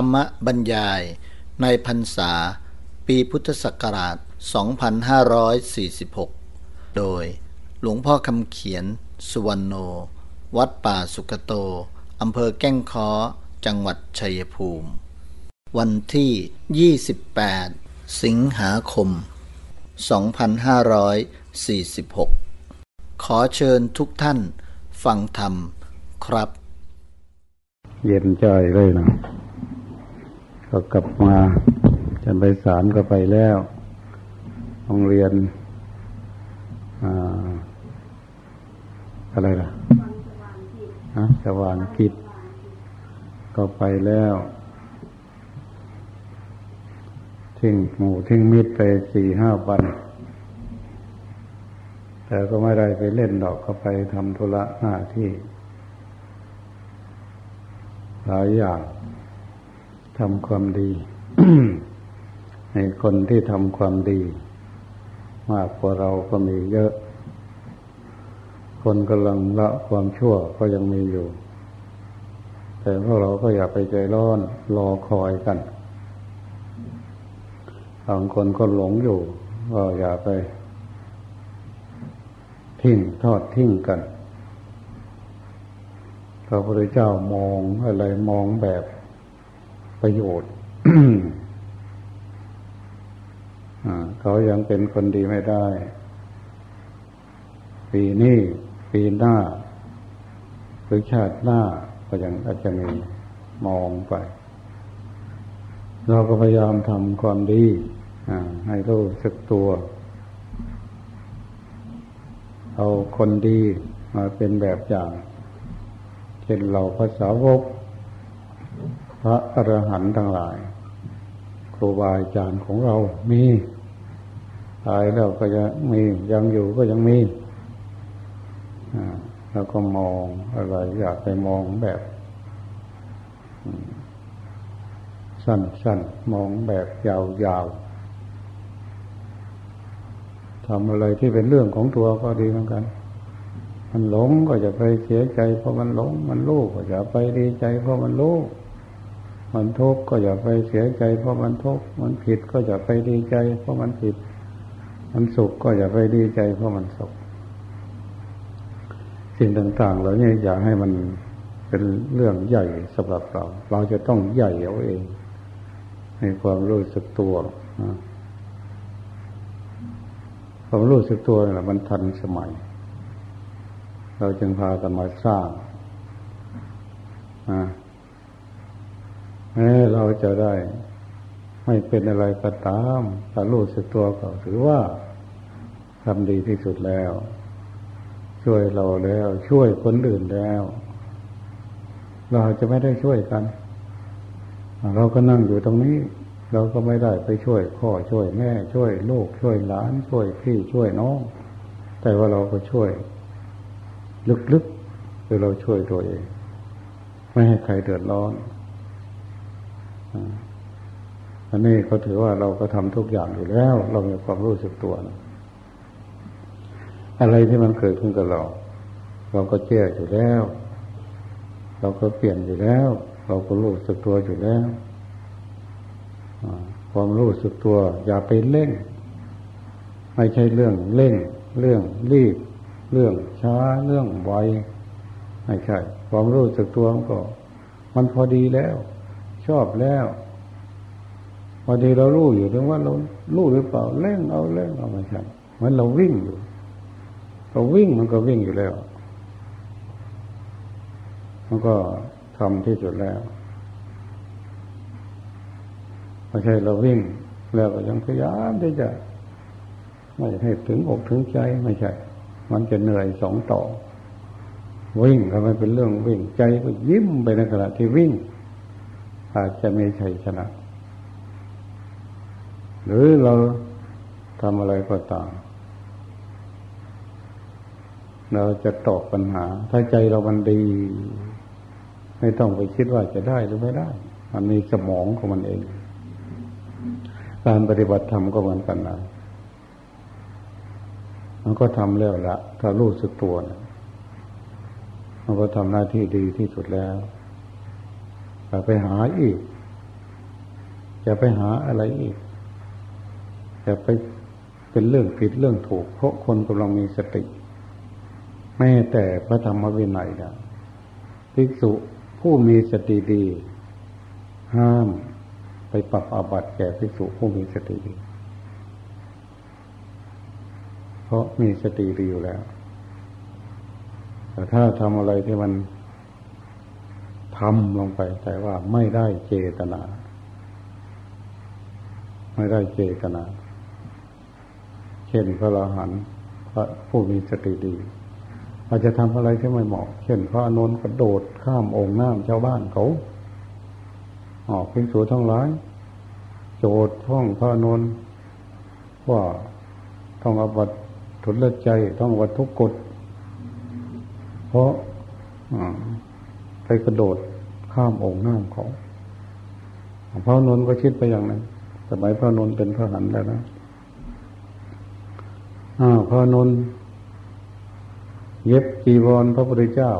รรมบรรยายในพรรษา ปีพุทธศักราช 2546 โดยหลวงพ่อคำเขียน สุวรรณโน วัดป่าสุกโต อำเภอแก้งค้อ จังหวัดชัยภูมิ วันที่ 28 สิงหาคม 2546 ขอเชิญทุกท่านฟังธรรมครับ เย็นใจเลยนะ ก็กลับมาจันไปสารก็ไปแล้วโรงเรียนอะไรล่ะฮะสว่างกิจ ก็ไปแล้วทิ้งหมูทิ้งมิตรไปสี่ห้าวันแต่ก็ไม่ได้ไปเล่นดอกก็ไปทำธุระหน้าที่หลายอย่าง ทำความดีในคนที่ทำความดี มากกว่าเราก็มีเยอะ คนกำลังละความชั่วก็ยังมีอยู่ แต่พวกเราก็อย่าไปใจร้อนรอคอยกันบางคนก็หลงอยู่ก็อย่าไป ทิ้งทอดทิ้งกันพระพุทธเจ้ามองอะไรมองแบบ ประโยชน์เขายังเป็นคนดีไม่ได้ ปีนี้ปีหน้า หรือชาติหน้าก็ยังอาจจะมีมองไป เราก็พยายามทำความดีให้รู้สึกตัว เอาคนดีมาเป็นแบบอย่าง เช่นเราภาษาวกพ ระอรหันต์ทั้งหลาย ครูบาอาจารย์ของเรามีตายแล้วก็จะมียังอยู่ก็ยังมีแล้วก็มองอะไรอยากไปมองแบบ สั้นๆมองแบบยาวๆทำอะไรที่เป็นเรื่องของตัวก็ดีเหมือนกัน มันหลงก็จะไปเสียใจเพราะมันหลง มันรู้ก็อย่าไปดีใจเพราะมันรู้ มันทุกข์ก็อย่าไปเสียใจ เพราะมันทุกข์มันผิดก็อย่าไปดีใจ เพราะมันผิด มันสุขก็อย่าไปดีใจ เพราะมันสุขสิ่งต่างๆเหล่านี้อย่าให้มันเป็นเรื่องใหญ่สำหรับเรา เราจะต้องใหญ่เอาเอง ให้ความรู้สึกตัวความรู้สึกตัวนี่แหละมันทันสมัย เราจึงพากันมาสร้าง แม้เราจะได้ ไม่เป็นอะไรก็ตามถ้ารู้สึกตัวก็ถือว่าทำดีที่สุดแล้ว ช่วยเราแล้ว ช่วยคนอื่นแล้ว เราจะไม่ได้ช่วยกัน เราก็นั่งอยู่ตรงนี้ เราก็ไม่ได้ไปช่วยพ่อช่วยแม่ ช่วยลูกช่วยหลาน ช่วยพี่ช่วยน้อง แต่ว่าเราก็ช่วย ลึกๆคือเราช่วยตัวเอง ไม่ให้ใครเดือดร้อน อันนี้เขาถือว่าเราก็ทำทุกอย่างอยู่แล้ว เรามีความรู้สึกตัวนะอะไรที่มันเกิดขึ้นกับเรา เราก็แก้อยู่แล้ว เราก็เปลี่ยนอยู่แล้ว เราก็รู้สึกตัวอยู่แล้วความรู้สึกตัว อย่าไปเร่ง ไม่ใช่เรื่องเร่ง เรื่องรีบ เรื่องช้าเรื่องไวไม่ใช่ความรู้สึกตัวก็ มันพอดีแล้ว ชอบแล้วบางทีเรารู้อยู่ถึงว่าเรารู้หรือเปล่าเล่งเอาเล่งเอาไม่ใช่เหมือนเราวิ่งอยู่เราวิ่งมันก็วิ่งอยู่แล้ว มันก็ทำที่สุดแล้วไม่ใช่เราวิ่ง แล้วก็ยังพยายามที่จะ ไม่ให้ถึงอกถึงใจไม่ใช่ มันจะเหนื่อยสองต่อ วิ่งทำไมเป็นเรื่องวิ่งใจก็ยิ้มไปในขณะที่วิ่ง อาจจะมีชัยชนะ หรือเราทำอะไรก็ตาม เราจะตอบปัญหา ถ้าใจเรามันดี ไม่ต้องไปคิดว่าจะได้หรือไม่ได้ มันมีสมองของมันเอง การปฏิบัติธรรมก็เหมือนกันนะมันก็ทำแล้วละถ้ารู้สึกตัวนะมันก็ทำหน้าที่ดีที่สุดแล้ว แต่ไปหาอีกจะไปหาอะไรอีกจะไปเป็นเรื่องผิดเรื่องถูก เพราะคนกำลังมีสติ แม้แต่พระธรรมวินัยนะภิกษุผู้มีสติดี ห้ามไปปรับอาบัติแก่ภิกษุผู้มีสติดี เพราะมีสติดีอยู่แล้ว แต่ถ้าทำอะไรที่มัน ทำลงไป แต่ว่าไม่ได้เจตนา ไม่ได้เจตนา เช่นพระอรหันพระผู้มีสติดีอาจจะทำอะไรที่ไม่เหมาะ เช่นพระอนนท์กระโดดข้ามองค์น้ำชาวบ้านเขาออกพิสูจทั้งหลาย โจดท่องพระอนนท์ว่าต้องอบัตทุลใจต้องวัตทุกกฎเพราะ ไปกระโดดข้ามองค์น้ำเขาพระนนท์ก็คิดไปอย่างนั้นสมัยพระนนท์เป็นพระหันแล้วนะอ้าวพระนนท์เย็บจีวรพระพุทธเจ้า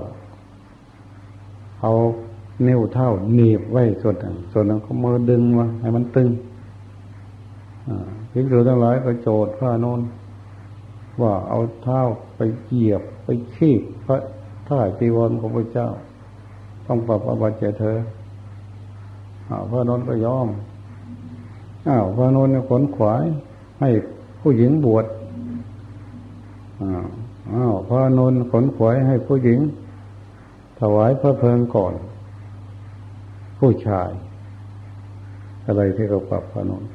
เอาเนิ้วเท่าหนีบไว้ส่วนหนึ่งส่วนนั้นก็มือดึงมาให้มันตึงพิกษุทั้งหลายก็โจดพระนนท์ว่าเอาเท้าไปเหยียบไปขีบพระท่าจีวรของพระเจ้า ต้องปรับอบัติเจเธอพระนนท์ก็ยอมอ้าวพระนนท์ขนขวาย ให้ผู้หญิงบวชอ้าวพระนนท์ขนขวายให้ผู้หญิง ถวายพระเพลิงก่อน ผู้ชาย อะไรที่เขาปรับพระนนท์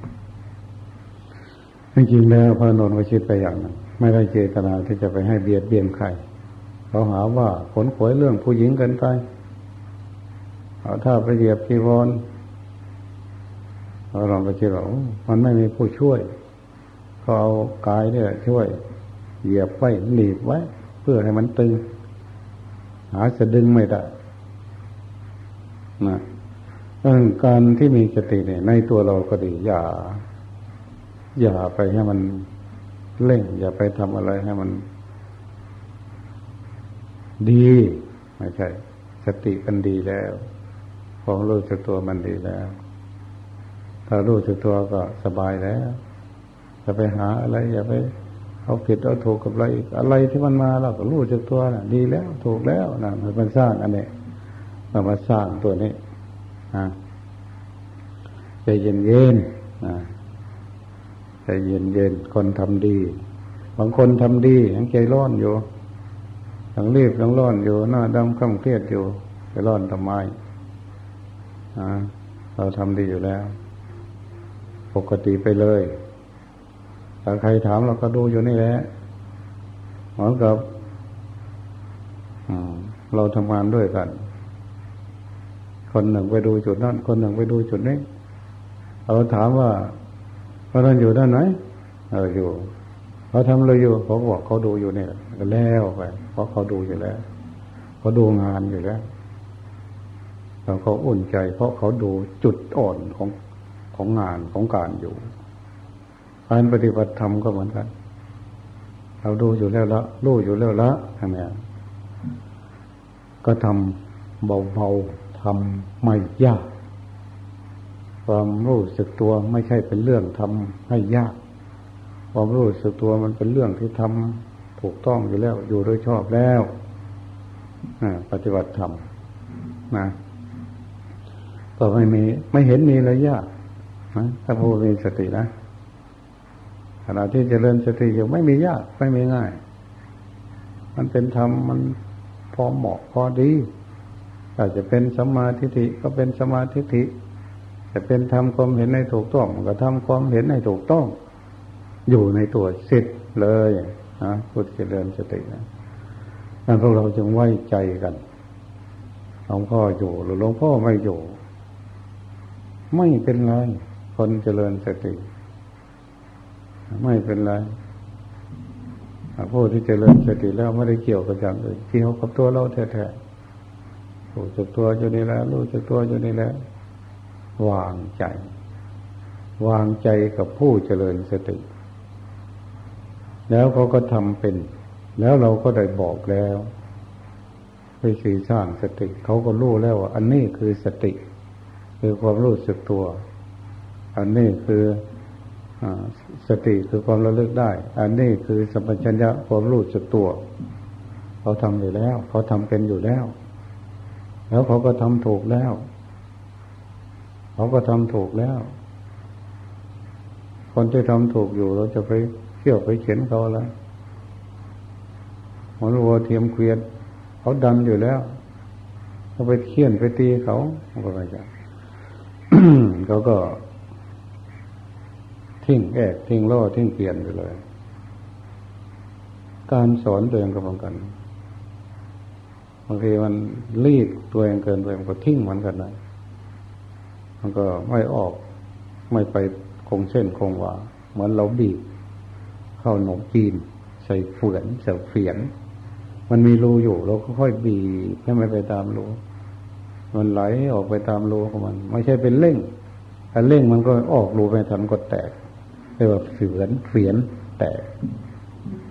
จริงๆแล้วพระนนท์ก็คิดไปอย่างนั้นไม่ได้เจตนาที่จะไปให้เบียดเบียนใครเขาหาว่าขนขวยเรื่องผู้หญิงกันไป เอาถ้าไปเหยียบจีวรเราลองไปคิดว่ามันไม่มีผู้ช่วยเขาเอากายเนี่ยช่วย เหยียบไว้หนีบไว้ เพื่อให้มันตึง หาจะดึงไม่ได้นะเรื่อการที่มีสติเนี่ยในตัวเราก็ดี อย่า อย่าไปให้มันเร่ง อย่าไปทำอะไรให้มัน ดี ไม่ใช่ สติมันดีแล้ว ความรู้จักตัวมันดีแล้ว ถ้ารู้จักตัวก็สบายแล้วจะไปหาอะไร อย่าไปเอาผิดเอาถูกกับอะไรอีกอะไรที่มันมาเราก็รู้จักตัวนะ่ะดีแล้ว ถูกแล้วนะมันสร้างอันนี้เรามาสร้างตัวนี้นะใจเย็นเย็นนะใจเย็นเย็นคนทำดี บางคนทำดียังใจร้อนอยู่ยังรีบยังร้อนอยู่หน้าดำข้ามเครียดอยู่ใจร้อนทำไม เราทำดีอยู่แล้ว ปกติไปเลยถ้าใครถามเราก็ดูอยู่นี่แหละเหมือนกับเราทำงานด้วยกัน คนหนึ่งไปดูจุดนั้น คนหนึ่งไปดูจุดนี้ เราถามว่าเราท่านอยู่ด้านไหนเอออยู่เขาทำอะไรอยู่เขาบอกเขาดูอยู่นี่ก็แล้วไปเพราะเขาดูอยู่แล้วเขาดูงานอยู่แล้ว เราเขาอุ่นใจ เพราะเขาดูจุดอ่อนของของงานของการอยู่การปฏิบัติธรรมก็เหมือนกัน เราดูอยู่แล้วละรู้อยู่แล้วละทำไงก็ทำเบาๆทำไม่ยาก ความรู้สึกตัวไม่ใช่เป็นเรื่องทำให้ยาก ความรู้สึกตัวมันเป็นเรื่องที่ทำถูกต้องอยู่แล้ว อยู่โดยชอบแล้วปฏิบัติธรรมนะ ก็ไม่มี ไม่เห็นมีอะไรยากนะถ้าผู้มีสตินะขณะที่จเจริญสติอยู่ไม่มียากไม่มีง่าย มันเป็นธรรมมันพอเหมาะพอดีอาจจะเป็นสมาธิิก็เป็นสมาธิิจะเป็นทำความเห็นในถูกต้อง ก็ทำความเห็นในถูกต้อง อยู่ในตัวสิทธิ์เลยนะพุทธเจริญสตินะนั่นพวกเราจึงไว้ใจกันหลวงพ่ออยู่หรือหลวงพ่อไม่อยู่ ไม่เป็นไร คนเจริญสติ ไม่เป็นไรผู้ที่เจริญสติแล้วไม่ได้เกี่ยวกับอย่างอื่นเกี่ยวกับตัวเราแท้ๆรู้จักตัวอยู่นี่แล้วรู้จักตัวอยู่นี่แล้ววางใจ วางใจกับผู้เจริญสติ แล้วเขาก็ทำเป็น แล้วเราก็ได้บอกแล้วไปสื่อสร้างสติ เขาก็รู้แล้วว่า อันนี้คือสติ คือความรู้สึกตัว อันนี้คืออสติคือความระลึกได้ อันนี้คือสัมปชัญญะความรู้จักตัว เขาทำอยู่แล้ว เขาทำเป็นอยู่แล้ว แล้วเขาก็ทำถูกแล้ว เขาก็ทำถูกแล้ว คนที่ทำถูกอยู่เราจะไปเที่ยวไปเขียนเขาแล้วหัววัวเทียมเกวียนเขาดันอยู่แล้วเขาไปเคี่ยนไปตีเขาก็ไม่ใช่ เขาก็ ทิ้งแอกทิ้งล่อทิ้งเปลี่ยนไปเลย การสอนตัวเองก็เหมือนกันบางทีมันรีดตัวเองเกินไปมันก็ทิ้งเหมือนกันนะมันก็ไม่ออกไม่ไปคงเส้นคงวาเหมือนเราบีบเข้าหนมจีน ใส่เฟือนใส่เฟียน มันมีรูอยู่เราก็ค่อยบีบให้มันไปตามรู มันไหลออกไปตามรูของมัน ไม่ใช่เป็นเร่งถ้าเร่งมันก็ออกรูไปทันก็แตกเรียกว่าเฟือนเฟียนแตก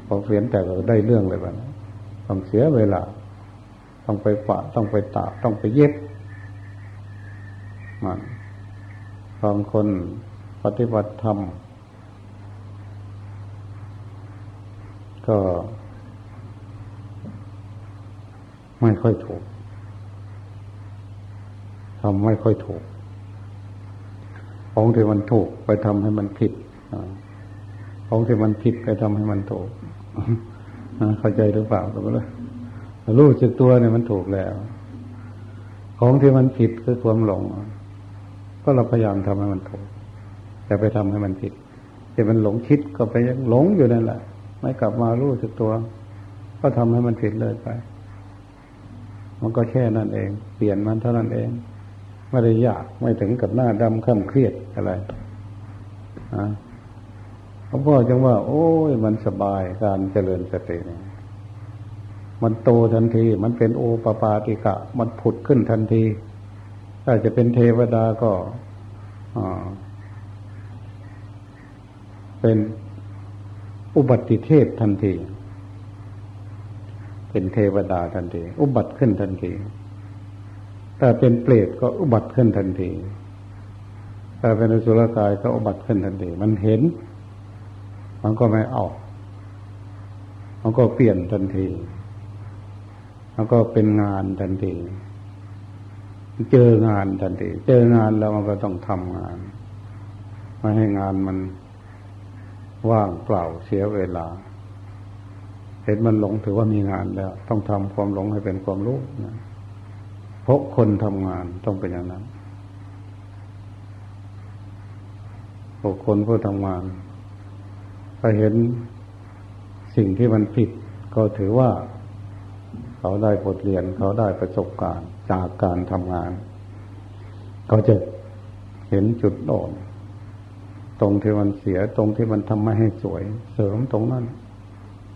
พอเฟียนแตกก็ได้เรื่องเลยบ้างต้องเสียเวลา ต้องไปปะต้องไปตาต้องไปเย็บมันบางคนปฏิบัติธรรมก็ ไม่ค่อยถูก ทำไม่ค่อยถูก ของที่มันถูกไปทำให้มันผิดของที่มันผิดไปทำให้มันถูกเข้าใจหรือเปล่าก็ไม่รู้รู้จักตัวเนี่ยมันถูกแล้ว ของที่มันผิดคือความหลง ก็เราพยายามทำให้มันถูก แต่ไปทำให้มันผิดแต่มันหลงคิดก็ไปยังหลงอยู่นั่นแหละ ไม่กลับมารู้จักตัว ก็ทำให้มันผิดเลยไป มันก็แค่นั้นเอง เปลี่ยนมันเท่านั้นเอง ไม่ได้ยากไม่ถึงกับหน้าดำข้ามเครียดอะไรอ่าหลวงพ่อจังว่า โอ้ยมันสบายการเจริญสติเนี่ยมันโตทันที มันเป็นโอปปาติกะ มันผุดขึ้นทันที ถ้าจะเป็นเทวดาก็เป็นอุบัติเทพทันที เป็นเทวดาทันที อุบัติขึ้นทันที ถ้าเป็นเปรตก็อุบัติขึ้นทันที ถ้าเป็นอสุรกายก็อุบัติขึ้นทันที มันเห็น มันก็ไม่ออกมันก็เปลี่ยนทันที มันก็เป็นงานทันที เจองานทันที เจองานแล้วมันก็ต้องทำงาน ไม่ให้งานมันว่างเปล่าเสียเวลา เห็นมันหลงถือว่ามีงานแล้ว ต้องทำความหลงให้เป็นความรู้นะ เพราะคนทำงานต้องเป็นอย่างนั้นพวกคนผู้ทำงานถ้าเห็นสิ่งที่มันผิด ก็ถือว่า เขาได้บทเรียนเขาได้ประสบการณ์จากการทำงาน เขาจะเห็นจุดอ่อน ตรงที่มันเสียตรงที่มันทำไม่ให้สวย เสริมตรงนั้น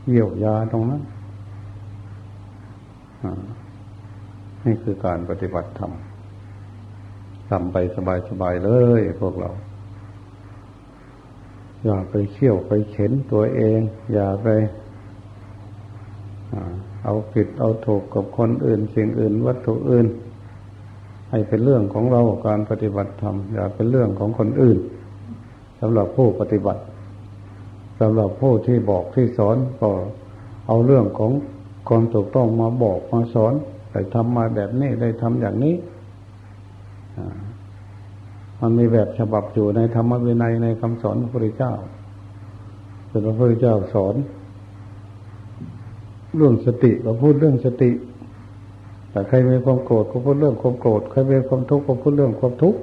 เยี่ยวยาตรงนั้น นี่คือการปฏิบัติธรรมทำไปสบายๆเลยพวกเรา อย่าไปเขี่ยวไปเข็นตัวเอง อย่าไปเอาผิดเอาถูกกับคนอื่น สิ่งอื่น วัตถุอื่น ให้เป็นเรื่องของเราการปฏิบัติธรรมอย่าเป็นเรื่องของคนอื่นสำหรับผู้ปฏิบัติสำหรับผู้ที่บอกที่สอนก็เอาเรื่องของความถูกต้องมาบอกมาสอน ได้ทำมาแบบนี้ได้ทำอย่างนี้มันมีแบบฉบับอยู่ในธรรมวินัยในคำสอนพระพุทธเจ้าเป็นพระพุทธเจ้าสอน เรื่องสติก็พูดเรื่องสติ แต่ใครมีความโกรธก็พูดเรื่องความโกรธใครมีความทุกข์ก็พูดเรื่องความทุกข์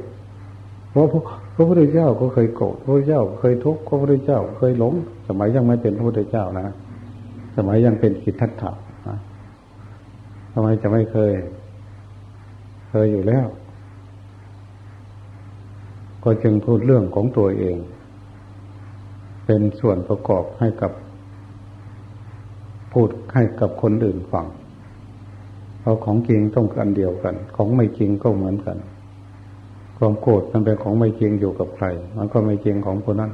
เพราะพระพุทธเจ้าก็เคยโกรธพระพุทธเจ้าเคยทุกข์พระพุทธเจ้า เคยหลง สมัยยังไม่เป็นพระพุทธเจ้านะ สมัยยังเป็นกิทัตถะ ทำไมจะไม่เคย เคยอยู่แล้ว ก็จึงพูดเรื่องของตัวเอง เป็นส่วนประกอบให้กับ พูดให้กับคนอื่นฟังเพราะของจริงต้องกันเดียวกัน ของไม่จริงก็เหมือนกันความโกรธมันเป็นของไม่จริงอยู่กับใคร มันก็ไม่จริงของคนนั้น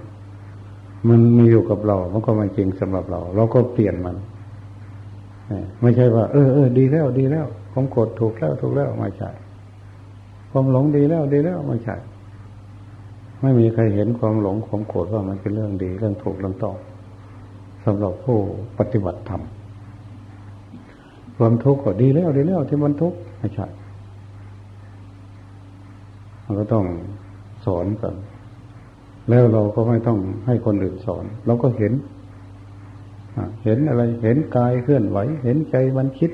มันมีอยู่กับเรา มันก็ไม่จริงสำหรับเรา เราก็เปลี่ยนมัน ไม่ใช่ว่า เออเออดีแล้วดีแล้วความโกรธถูกแล้วถูกแล้วไม่ใช่ความหลงดีแล้วดีแล้วไม่ใช่ไม่มีใครเห็นความหลงความโกรธว่ามันเป็นเรื่องดีเรื่องถูกเรื่องต้องสำหรับผู้ปฏิบัติธรรมความทุกข์ก็ดีแล้วดีแล้วที่มันทุกข์ไม่ใช่เราก็ต้องสอนกัน แล้วเราก็ไม่ต้องให้คนอื่นสอน เราก็เห็น เห็นอะไร เห็นกายเคลื่อนไหว เห็นใจมันคิด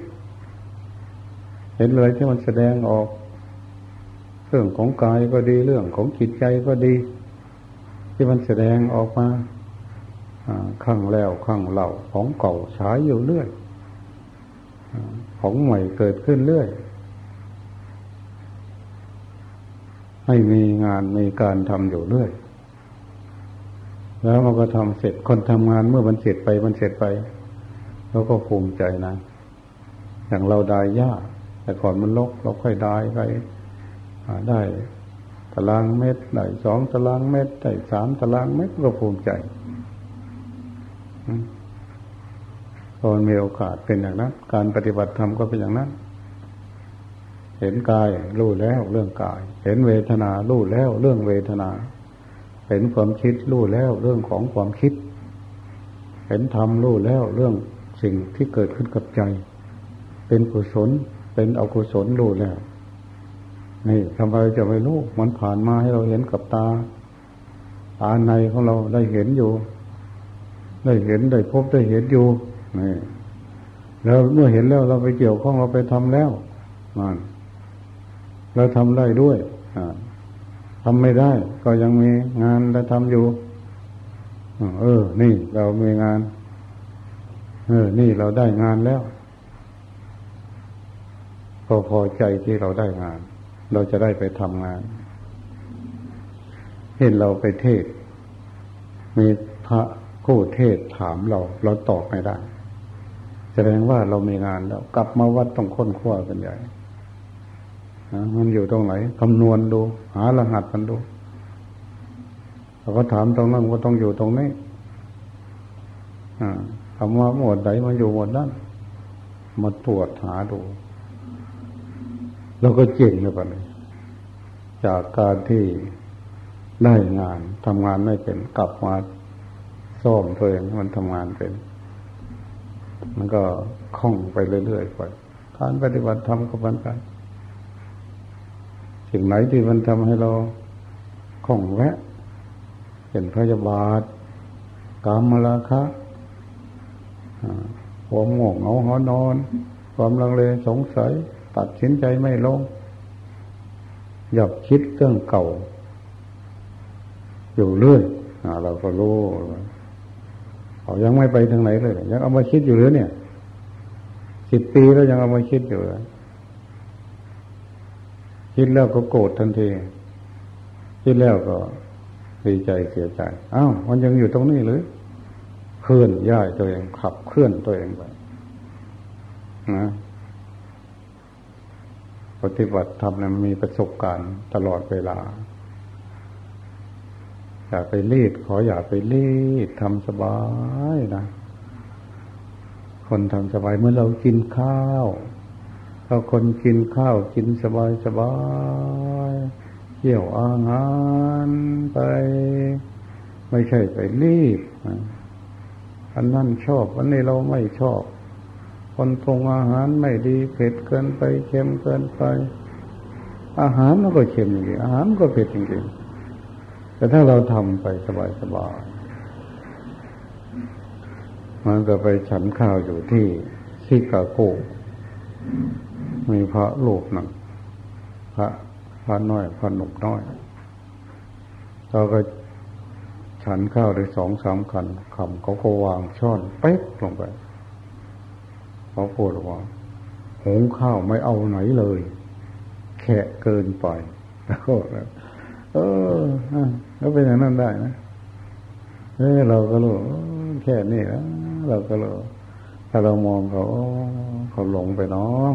เห็นอะไรที่มันแสดงออก เรื่องของกายก็ดีเรื่องของจิตใจก็ดี ที่มันแสดงออกมาข้างแล้วข้างเล่าของเก่าฉายอยู่เรื่อยของใหม่เกิดขึ้นเรื่อย ให้มีงานมีการทำอยู่เรื่อย แล้วมันก็ทำเสร็จคนทำงานเมื่อมันเสร็จไปมันเสร็จไปเราก็ภูมิใจนะ อย่างเราได้ยากแต่ก่อนมันลกเราค่อยได้ไปได้ตารางเมตรได้สองตารางเมตรได้สามตารางเมตรก็ภูมิใจพอนมีโอกาสเป็นอย่างนั้น การปฏิบัติธรรมก็เป็นอย่างนั้น เห็นกายรู้แล้วเรื่องกาย เห็นเวทนารู้แล้วเรื่องเวทนา เห็นความคิดรู้แล้วเรื่องของความคิด เห็นธรรมรู้แล้วเรื่องสิ่งที่เกิดขึ้นกับใจ เป็นกุศลเป็นอกุศลรู้แล้วนี่ทำไมจะไม่รู้มันผ่านมาให้เราเห็นกับตาตาในของเราได้เห็นอยู่ ได้เห็นได้พบได้เห็นอยู่นี่แล้วเมื่อเห็นแล้วเราไปเกี่ยวข้องเราไปทำแล้วนั่นเราทำได้ด้วยอ่า ทำไม่ได้ ก็ยังมีงานเราทำอยู่ เออ นี่เรามีงาน เออ นี่เราได้งานแล้ว ก็พอใจที่เราได้งาน เราจะได้ไปทำงาน เห็นเราไปเทศ มีพระผู้เทศถามเรา เราตอบไม่ได้ แสดงว่าเรามีงานแล้ว กลับมาวัดต้องค้นคว้ากันใหญ่ มันอยู่ตรงไหนคำนวณดู หารหัสมันดูเราก็ถามตรงนั้นว่าต้องอยู่ตรงนี้คำว่าหมวดไหนมันอยู่หมวดนั้นมาตรวจหาดูเราก็เจ๋งเลยปะเลยจากการที่ได้งานทำงานไม่เป็นกลับมาซ่อมตัวเองมันทำงานเป็น มันก็คล่องไปเรื่อยๆไปการปฏิบัติธรรมก็เหมือนกัน สิ่งไหนที่มันทำให้เราคล่องแวะเป็นพยาบาทกามมาราคะความง่วงเหงาหอนอน ความลังเลสงสัย ตัดสินใจไม่ลงหยับคิดเรื่องเก่า อยู่เรื่อยเราก็รู้เขายังไม่ไปทางไหนเลย ยังเอามาคิดอยู่หรือเนี่ยสิบปีแล้วยังเอามาคิดอยู่เลย คิดแล้วก็โกรธทันทีคิดแล้วก็ดีใจเสียใจอ้าวมันยังอยู่ตรงนี้หรือเคลื่อนย้ายตัวเองขับเคลื่อนตัวเองไปนะปฏิบัติทำเนี่ยมันมีประสบการณ์ตลอดเวลา อย่าไปรีดขออย่าไปรีดทำสบายนะ คนทำสบายเมื่อเรากินข้าว เราคนกินข้าวกินสบายสบายเที่ยวอาหารไป ไม่ใช่ไปรีบ อันนั้นชอบอันนี้เราไม่ชอบ คนปรุงอาหารไม่ดีเผ็ดเกินไปเค็มเกินไป อาหารมันก็เค็มจริงอาหารก็เผ็ดจริงแต่ถ้าเราทำไปสบายๆมันก็ไปฉันข้าวอยู่ที่ซิกาโก มีพระโลกหนึ่งพระพระน้อยพระหนุ่มน้อยเราก็ฉันข้าวได้สองสามคันคำเขาก็วางช้อนเป๊กลงไปเขาพูดว่าหุงข้าวไม่เอาไหนเลยแค่เกินไปแล้วก็เออก็เป็นอย่างนั้นได้นะเออเราก็รู้แค่นี้นะเราก็รู้ถ้าเรามองเขาเขาหลงไปน้อง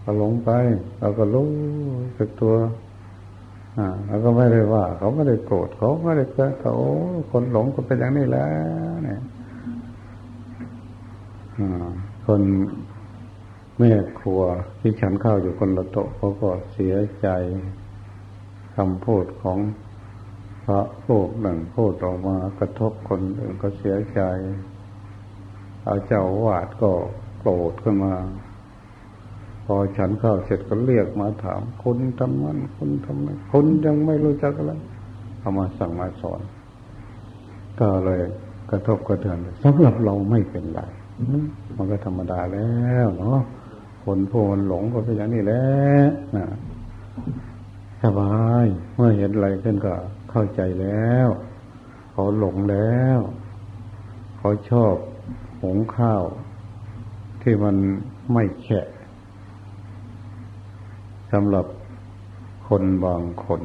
เขาหลงไปเราก็รู้สึกตัว อ่าเราก็ไม่ได้ว่า เขาไม่ได้โกรธเขาไม่ได้เกิดเขาคนหลงก็เป็นอย่างนี้แล้วเนี่ยคนแม่ครัวที่ฉันข้าวอยู่คนละโต๊ะเขาก็เสียใจคำพูดของพระพูดหนึ่งพูดออกมากระทบคนอื่นก็เสียใจ เอาเจ้าวาดก็โกรธขึ้นมา พอฉันข้าวเสร็จก็เรียกมาถามคุณทำมันคุณทำไมคุณยังไม่รู้จักอะไรเอามาสั่งมาสอน ก็เลยกระทบกระเทือนสำหรับเราไม่เป็นไรมันก็ธรรมดาแล้วเนาะคนผู้มันหลงก็เป็นอย่างนี้แหละสบายเมื่อเห็นอะไรขึ้นก็เข้าใจแล้วเขาหลงแล้วเขาชอบหงข้าว ที่มันไม่แฉะ สำหรับคนบางคน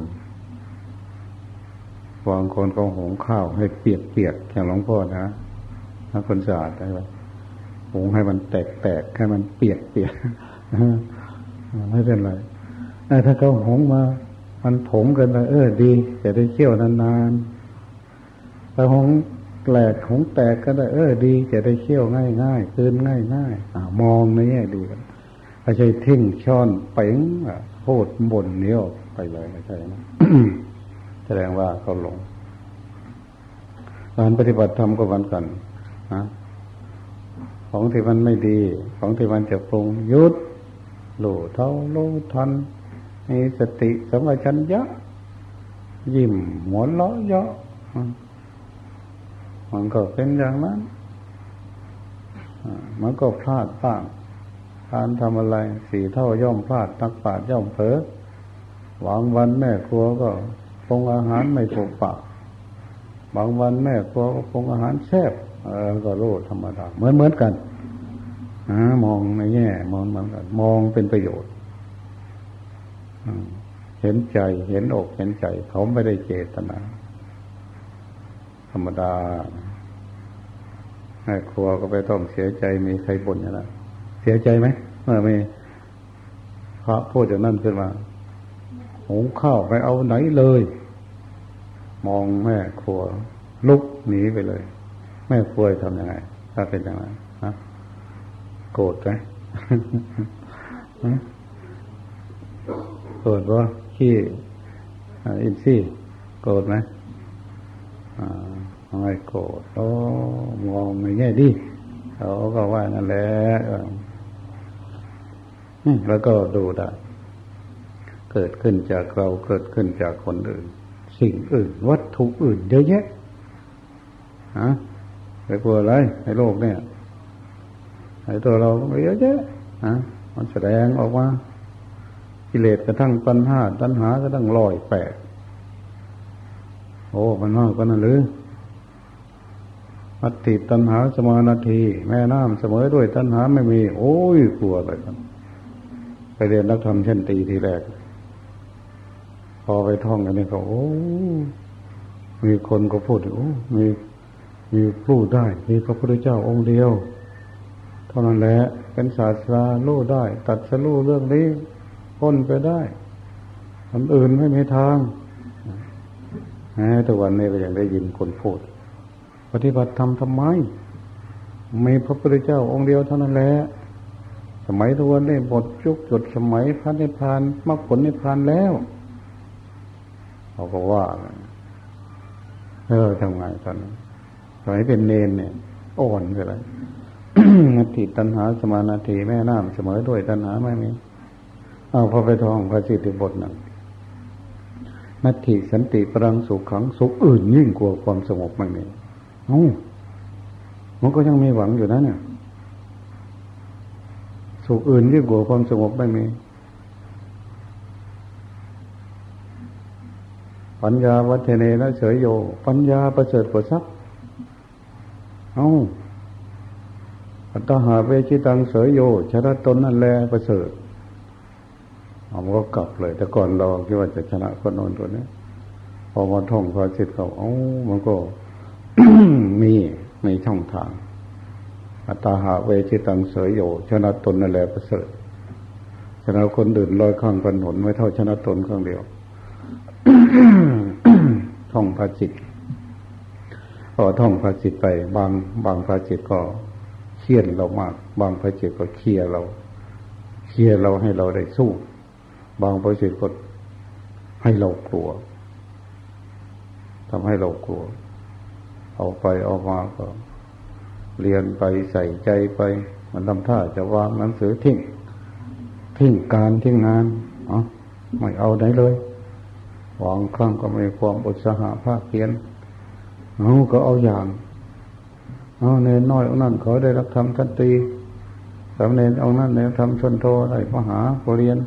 บางคนก็หุงข้าวให้เปียกเปียกอย่างหลวงพ่อนะถ้าคนสะอาดได้ไหมหุงให้มันแตกแตกให้มันเปียกเปียกไม่เป็นไรถ้าเขาหุงมา มันผงกันไปเออดีจะได้เคี่ยวนานๆถ้าหุงแตกหุงแตกก็ได้เออดีจะได้เคี่ยวง่ายง่ายคืนง่ายง่ายมองในแง่ดีกัน ไม่ใช่ทิ้งช้อนเป๋งพูดบนเนี้ยไปเลยไม่ใช่นะแสดงว่าเขาหลงการปฏิบัติธรรมก็วันกันนะของที่มันไม่ดี ของที่มันจะปรุงยุดหลูเท่าลูทันมีสติสมัชัญญะ ยิ้มหัวเราะเยาะมันก็เป็นอย่างนั้นมันก็พลาดบ้าง การทำอะไรสี่เท่าย่อมพลาดตักปาดย่อมเผลอหวังวันแม่ครัวก็ปรุงอาหารไม่ถูกปากบางวันแม่ครัวก็ปรุงอาหารแซ่บเออก็รู้ธรรมดาเหมือนเหมือนกันนะมองในแง่มองเหมือนกัน มองเป็นประโยชน์เห็นใจเห็นอกเห็นใจ เขาไม่ได้เจตนา ธรรมดาแม่ครัวก็ไปต้องเสียใจมีใครบ่นอย่างนั้น เสียใจไหมเมื่อมีพระพูดอย่างนั้นขึ้นมาหุงข้าวไปเอาไหนเลย มองแม่ครัว ลุกหนีไปเลย แม่ครัวทำยังไง ถ้าเป็นอย่างนั้นฮะโกรธไหมโกรธว่าขี้อินซี่โกรธไหมไม่โกรธโอ้มองในแง่ดีเขาก็ว่านั่นแหละ แล้วก็ดูได้ เกิดขึ้นจากเราเกิดขึ้นจากคนอื่น สิ่งอื่น วัตถุอื่นเยอะแยะฮะไปกลัวอะไรในโลกเนี่ยในตัวเราก็เยอะแยะฮะมันแสดงออกมากิเลสกระทั่งปัญหาตัณหากระทั่งลอยแปดโอ้มันมากกว่านั้นหรืออัตติตัณหาสมานาที แม่น้ำเสมอด้วยตัณหาไม่มี โอ้ยกลัวอะไรกัน ไปเรียนนักธรรมเช่นตีทีแรก พอไปท่องกันนี่ก็โอ้มีคนก็พูดโอ้มีมีรู้ได้ มีพระพุทธเจ้าองค์เดียว เท่านั้นแหละเป็นศาสตรารู้ได้ ตัดสรู้เรื่องนี้พ้นไปได้คนอื่นไม่มีทางแม้แต่วันนี้เรายังได้ยินคนพูด ปฏิบัติธรรมทำไมมีพระพุทธเจ้าองค์เดียวเท่านั้นแหละ สมัยทุกวันนี้หมดจุกจุดสมัยพระนิพพานมรรคผลนิพพานแล้วเขาก็ว่าเออทำไงตอนนั้นสมัยเป็นเนนเนี่ยอ่อนไปเลยนาทีตัณหาสมานาทีแม่น้ำเสมอด้วยตัณหาไม่มีเอาพอไปทองพระสิทธิบทหนึ่งนัตถิสันติปรังสุขขังสุขอื่นยิ่งกว่าความสงบไม่มีเอ้ามันก็ยังมีหวังอยู่นะเนี่ย สุขอื่นยิ่งกว่าความสงบไม่มีปัญญาวัฒเนนะเฉยโย ปัญญาประเสริฐกว่าสักเอาอัตหาเวชิตังเสยโยชนะตนนั่นแลประเสริฐเอาก็กลับเลย แต่ก่อนเราคิดว่าจะชนะคนน้นตัวนี้พอมาท่องพอจิตเขาเอ้ามันก็มีมีช่องทาง อัตหาเวชิตังเสยโยชนะตนนั่นแหละประเสริฐชนะคนอื่นลอยข้างกันหนไม่เท่าชนะตนข้างเดียวท่องพระจิตพอท่องพระจิตไป บางบางพระจิตก็เคียนเรามาก บางพระจิตก็เคลียเรา เคลียเราให้เราได้สู้ บางพระจิตก็ให้เรากลัวทำให้เรากลัว เอาไปเอามาก็ เรียนไปใส่ใจไป มันทำท่าจะวางหนังสือทิ้งทิ้งการทิ้งงานอ๋อไม่เอาไหนเลยวางครั้งก็ไม่ความอุตสาหะภาคเพียนเอาก็เอาอย่างเอาเนนน้อยเอานั่นเขาได้รับธรรมทันตีสามเนนเอานั่นเนนทำชนโทได้มหาปรริญญ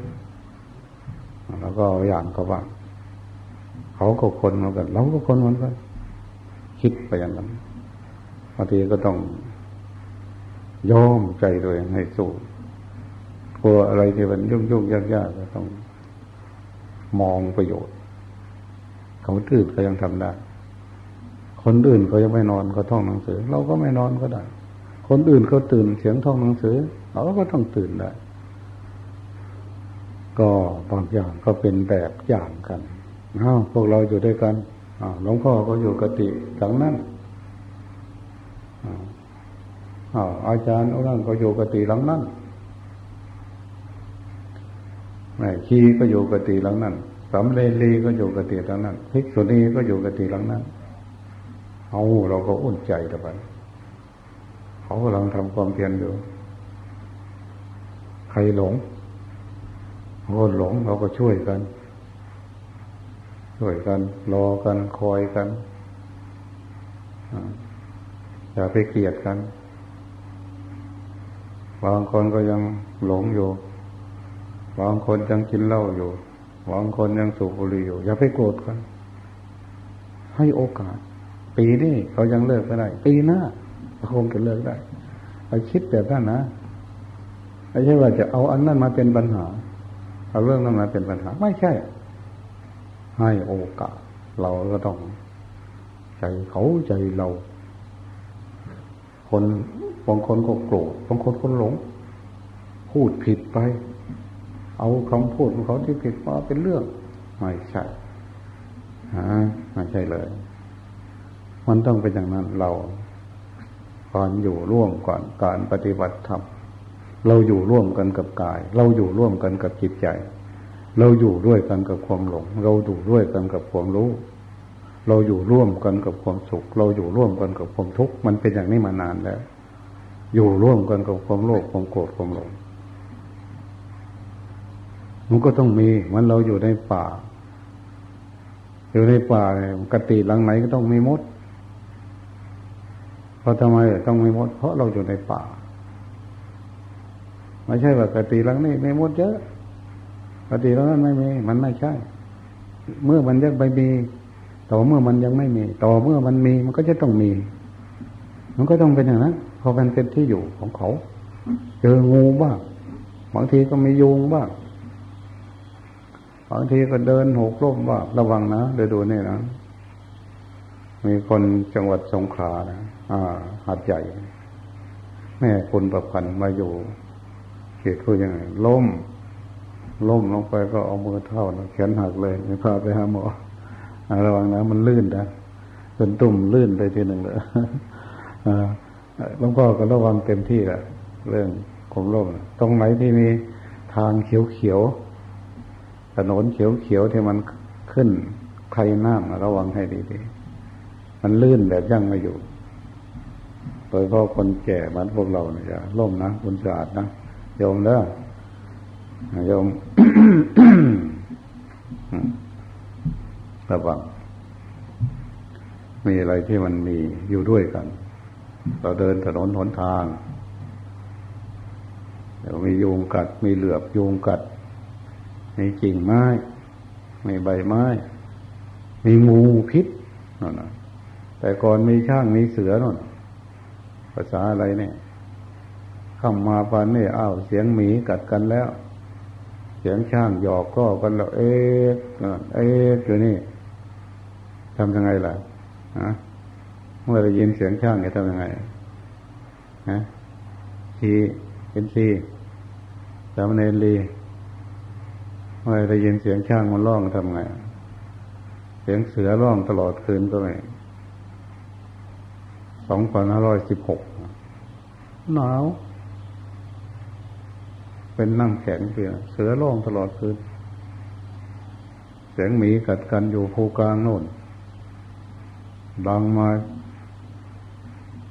าแล้วก็เอาอย่างเขาว่าเขาก็คนเหมือนกันเราก็คนเหมือนกันคิดไปอย่างนั้น บางทีก็ต้องยอมใจตัวเองให้สู้กลัวอะไรที่มันยุ่งยุ่งยากยากก็ต้องมองประโยชน์เขาตื่นก็ยังทำได้ คนอื่นเขายังไม่นอนก็ท่องหนังสือ เราก็ไม่นอนก็ได้ คนอื่นเขาตื่นเสียงท่องหนังสือ เราก็ต้องตื่นได้ ก็บางอย่างก็เป็นแบบอย่างกันอ้าวพวกเราอยู่ด้วยกันอ้าวหลวงพ่อก็อยู่กติหลังนั้น อาอาจารย์อุนั่นก็อยู่กติหลังนั้นแม่ชีก็อยู่กติหลังนั้นสำเรลีก็อยู่กติหลังนั้นภิกษุณีก็อยู่กติหลังนั้นเอาเราก็อุ่นใจต่อไปเขากำลังทำความเพียรอยู่ ใครหลงเขาหลงเราก็ช่วยกัน ช่วยกัน รอกันคอยกัน อย่าไปเกลียดกัน บางคนก็ยังหลงอยู่ บางคนยังกินเหล้าอยู่ บางคนยังสูบบุหรี่อยู่ อย่าไปโกรธกัน ให้โอกาส ปีนี้เขายังเลิกไม่ได้ ปีหน้าเขาคงจะเลิกได้ไปคิดแบบนั้นนะไม่ใช่ว่าจะเอาอันนั้นมาเป็นปัญหา เอาเรื่องนั้นมาเป็นปัญหา ไม่ใช่ ให้โอกาส เราก็ต้องใจเขาใจเรา คนบางคนก็โกรธบางคนก็หลง พูดผิดไป เอาคำพูดของเขาที่ผิดมาเป็นเรื่อง ไม่ใช่ฮะไม่ใช่เลย มันต้องเป็นอย่างนั้นเราการอยู่ร่วมก่อนการปฏิบัติธรรมเราอยู่ร่วมกันกับกาย เราอยู่ร่วมกันกับจิตใจ เราอยู่ด้วยกันกับความหลง เราอยู่ด้วยกันกับความรู้ เราอยู่ร่วมกันกับความสุข เราอยู่ร่วมกันกับความทุกข์มันเป็นอย่างนี้มานานแล้ว อยู่ร่วมกันกับความโลภความโกรธความหลงมันก็ต้องมีมันเราอยู่ในป่า อยู่ในป่ากติหลังไหนก็ต้องมีมด เพราะทำไมต้องมีมด เพราะเราอยู่ในป่า ไม่ใช่ว่ากติหลังนี้มีมดเยอะปฏิแล้วนั้นไม่มี มันไม่ใช่ เมื่อมันยังไม่มี ต่อเมื่อมันยังไม่มี ต่อเมื่อมันมีมันก็จะต้องมี มันก็ต้องเป็นอย่างนั้นพอมันเป็นที่อยู่ของเขา เจองูบ้างบางทีก็มียุงบ้างบางทีก็เดินหกล้มบ้างระวังนะเดี๋ยวดูนี่นะมีคนจังหวัดสงขลานะอ่าหัดใหญ่ แม่คนประพันธ์มาอยู่เขตพูดยังไงล้มล้มลงไปก็เอามือเท่าแขนหักเลยพาไปหาหมอ ระวังนะมันลื่นนะเป็นตุ่มลื่นไปทีหนึ่งเลยหลวงพ่อก็ระวังเต็มที่แหละเรื่องของล้มตรงไหนที่มีทางเขียวๆถนนเขียวๆที่มันขึ้นใครน้ำระวังให้ดีๆมันลื่นแบบยั่งไม่อยู่โดยเฉพาะคนแก่มันพวกเราเนี่ยล้มนะคุณสะอาดนะโยมเด้อโยม ระวัง มีอะไรที่มันมีอยู่ด้วยกัน เราเดินถนนหนทางเดี๋ยวมียุงกัด มีเหลือบยุงกัด มีกิ่งไม้ มีใบไม้ มีงูพิษนั่นนะแต่ก่อนมีช่างมีเสือนั่นภาษาอะไรเนี่ยข้ามาปานนี่อ้าวเสียงหมีกัดกันแล้ว เสียงช่างหยอกก็กันแล้ว เอ๊ะเอ๊ะอยู่นี่ ทำยังไงล่ะฮะเมื่อได้ยินเสียงช่างจะทำยังไงฮะทีเป็นทีสามเณรลีเมื่อได้ยินเสียงช่างมันร้องทำไง เสียงเสือร้องตลอดคืนก็ไม่สองพันห้าร้อยสิบหกหนาว เป็นนั่งแข็งเปลี่ยนเสือร้องตลอดคืนสียงหมีกัดกันอยู่ภูกลางโน่น ดังมา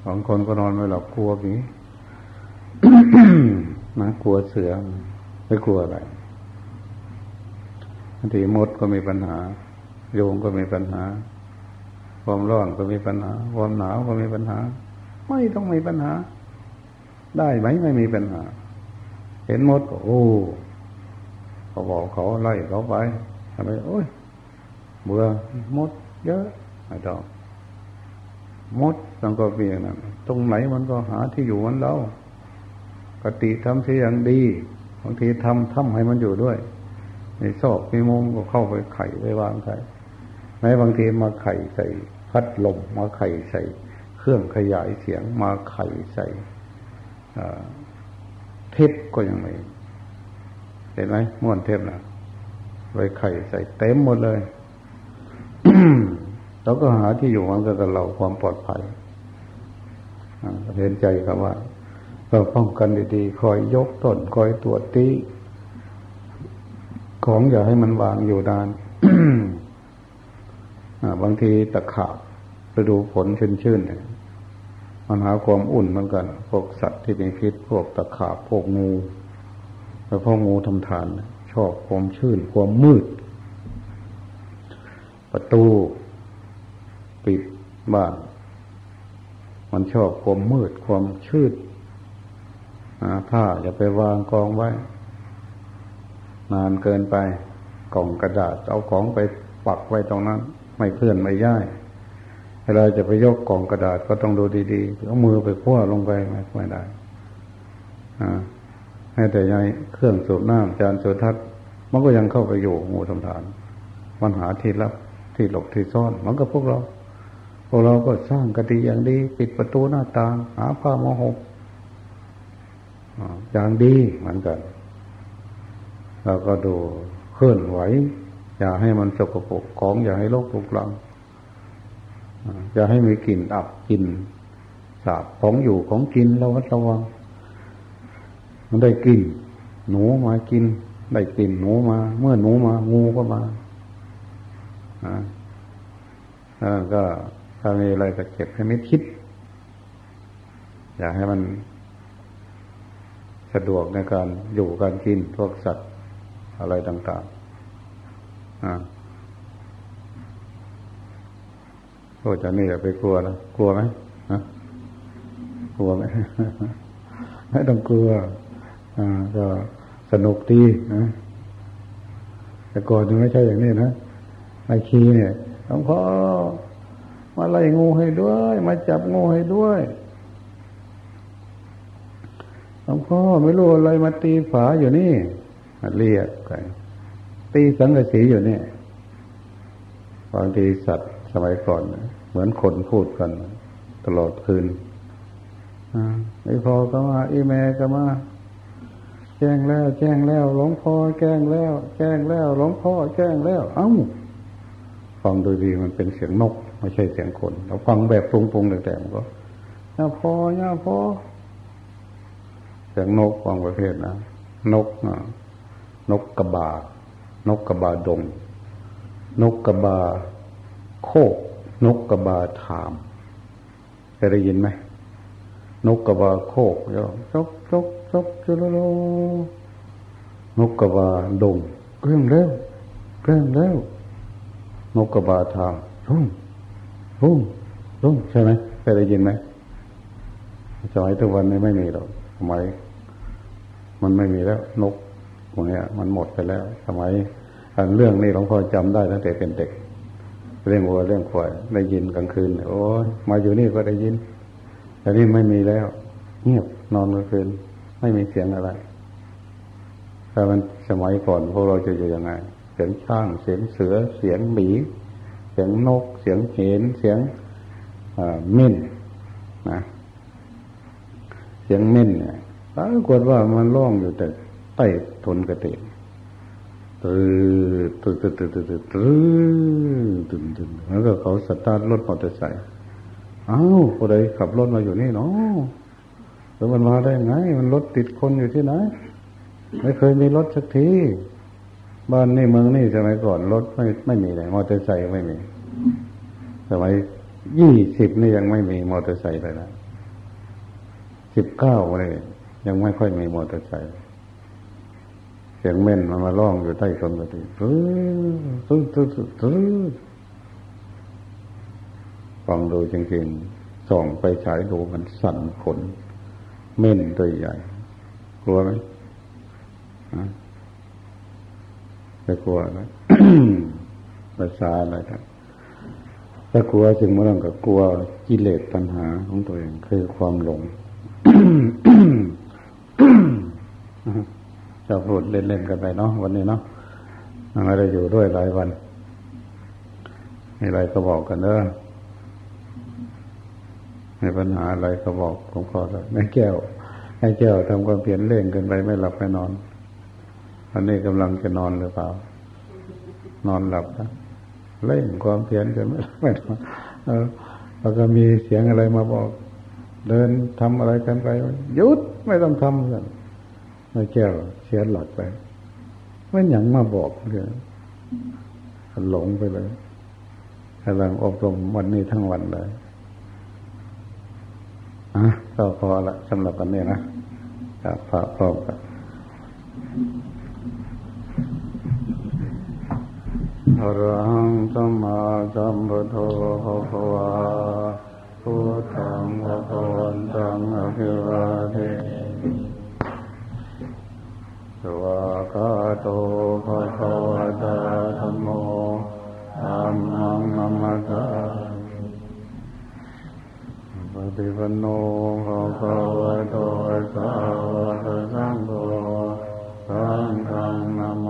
บางคนก็นอนไม่หลับกลัวหมีนะกลัวเสือไม่กลัวอะไรบางทีมดก็มีปัญหา โยงก็มีปัญหา ความร้อนก็มีปัญหา ความหนาวก็มีปัญหา ไม่ต้องมีปัญหา ได้ไหมไม่มีปัญหา เห็นมดก็โอ้เขาบอกเขาไล่เขาไปทำไมโอ้ยเบื่อมด เยอะไม่ต้อง มดต้องก็เปียนนะตรงไหนมันก็หาที่อยู่มันเรากติทำที่อย่างดีบางทีทำทำให้มันอยู่ด้วยในซอกในมุมก็เข้าไปไข่ไปวางไข่แม้บางทีมาไข่ใส่พัดลมมาไข่ใส่ เครื่องขยายเสียงมาไข่ใส่เทปก็ยังไม่เห็นไหมม้วนเทปนะไว้ไข่ใส่เต็มหมดเลย เราก็หาที่อยู่มันก็กับเราความปลอดภัยเห็นใจครับว่าเราป้องกันดีๆ คอยยกต้นคอยตรวจตีของอย่าให้มันวางอยู่นานบางทีตะขาบไปดูผลชื้นๆเนี่ยมันหาความอุ่นเหมือนกัน พวกสัตว์ที่มีพิษพวกตะขาบพวกงูแล้วพวกงูทำทาน ชอบความชื้นความมืด ประตู ปิดบ้าน มันชอบความมืดความชืดผ้าอย่าไปวางกองไว้ นานเกินไปกล่องกระดาษเอาของไปปักไว้ตรงนั้น ไม่เคลื่อนไม่ย้ายเวลาจะไปยกกล่องกระดาษก็ต้องดูดีๆเอามือไปคว้าลงไปไม่ไม่ได้อ่าให้แต่ยังเครื่องสูบน้ำจานสูทัศมันก็ยังเข้าไปอยู่งูสำทานมันหาที่รับที่หลบที่ซ่อน มันก็พวกเรา พวกเราก็สร้างกติอย่างดี ปิดประตูหน้าต่าง หาผ้ามาหกอย่างดีเหมือนกันเราก็ดูเคลื่อนไหว อย่าให้มันสกปรกของอย่าให้โรคลุกลังอย่าให้มีกลิ่นอับกลิ่นสาบของอยู่ของกินเราระวัง มันได้กลิ่นหนูมากิน ได้กลิ่นหนูมา เมื่อหนูมางูก็มาอ่าก็ ถ้ามีอะไรก็เก็บให้ไม่คิด อยากให้มันสะดวกในการอยู่การกินพวกสัตว์อะไรต่างๆอ่าโอ้จะนี่อย่าไปกลัวนะกลัวไหมกลัวไหมไม่ต้องกลัว อ่า ก็สนุกดีนะแต่ก่อนยังไม่ใช่อย่างนี้นะไอคีเนี่ยหลวงพ่อ มาไล่งูให้ด้วย มาจับงูให้ด้วยหลวงพ่อไม่รู้อะไรมาตีฝาอยู่นี่เรียกไปตีสังกะสีอยู่นี่บางทีสัตว์สมัยก่อน เหมือนคนพูดกัน ตลอดคืนไอ้พอก็มาอีแม่ก็มาแจ้งแล้ว แจ้งแล้วหลวงพ่อแจ้งแล้ว แจ้งแล้วหลวงพ่อแจ้งแล้ว เอ้า ฟังโดยดีมันเป็นเสียงนกไม่ใช่เสียงคน เราฟังแบบปรุงๆแต่ๆก็ย่าพอย่าพอเสียงนกฟังประเภทนะนกนะนกกระบา นกกระบาดง นกกระบาโคก นกกระบาถามเคยได้ยินไหมนกกระบาโคกเดี๋ยวจกจกจกจุลโลนกกระบาดงเรื่องแล้วเรื่องแล้ว นกกระบาถารุ่งรุ่งรุ่งใช่ไหมเคยได้ยินไหมสมัยทุกวันนี้ไม่มีหรอกสมัยมันไม่มีแล้วนกพวกนี้มันหมดไปแล้ว สมัยเรื่องนี้หลวงพ่อจำได้ตั้งแต่เป็นเด็ก เรื่องวัวเรื่องควายได้ยินกลางคืน โอ้ยมาอยู่นี่ก็ได้ยิน แต่นี่ไม่มีแล้ว เงียบนอนกลางคืน ไม่มีเสียงอะไรถ้ามันสมัยก่อนพวกเราจะอยู่ยังไง เสียงช้าง เสียงเสือ เสียงหมี เสียงนก เสียงเห็น เสียงมิ่นนะเสียงมิ่นเนี่ยปรากฏว่ามันร้องอยู่แต่ใต้ทนกระเตงตื่ตื่ตื่ตื่ตื่ตื่ตื่ตื่แล้วก็เขาสตาร์ทรถมอเตอร์ไซค์อ้าวคนใดขับรถมาอยู่นี่เนาะแล้วมันมาได้ไง มันรถติดคนอยู่ที่ไหน ไม่เคยมีรถสักที บ้านนี่เมืองนี่สมัยก่อนรถไม่ไม่มีเลยมอเตอร์ไซค์ไม่มี สมัยยี่สิบนี่ยังไม่มีมอเตอร์ไซค์เลยนะสิบเก้าเลยยังไม่ค่อยมีมอเตอร์ไซค์เสียงเม่นมันมาร้องอยู่ใต้ต้นกระถิ่นตื้อตื้อตื้อตื้อฟังดูจริงๆส่องไปฉายดูมันสั่นขน เม่นตัวใหญ่ กลัวไหม จะกลัวไหมภาษาอะไรครับถ้ากลัวจึงเมื่อนั้นก็กลัวกิเลสปัญหาของตัวเองคือความหลงจะพูดเล่นๆกันไปเนาะวันนี้เนาะไม่ได้อยู่ด้วยหลายวันมีอะไรก็บอกกันเนอะมีปัญหาอะไรก็บอกผมขอแม่แก้วให้แก้วทำความเพียรเล่งกันไปไม่หลับไม่นอน วันนี้กำลังจะนอนหรือเปล่า นอนหลับนะเล่งความเพียรกันไม่ไม่นอนเออแล้วก็มีเสียงอะไรมาบอก เดินทำอะไรกันไปหยุดไม่ต้องทำกันแม่แก้วเสียหลักไปไม่หยังมาบอกเลยหลงไปเลยกำลังอบรมวันนี้ทั้งวันเลยอะก็พอละสำหรับวันนี้นะกับพระพร้อมกัน อรังสมมาสัมพุทโธภะคะวาพุทธังภะคะวันตังอะภิวาเทสวากาโตภะคะวะตาธัมโมอะรมังนัมมะตาปฏิปันโนภะคะวะโตสาวกสังโฆสังฆังนัม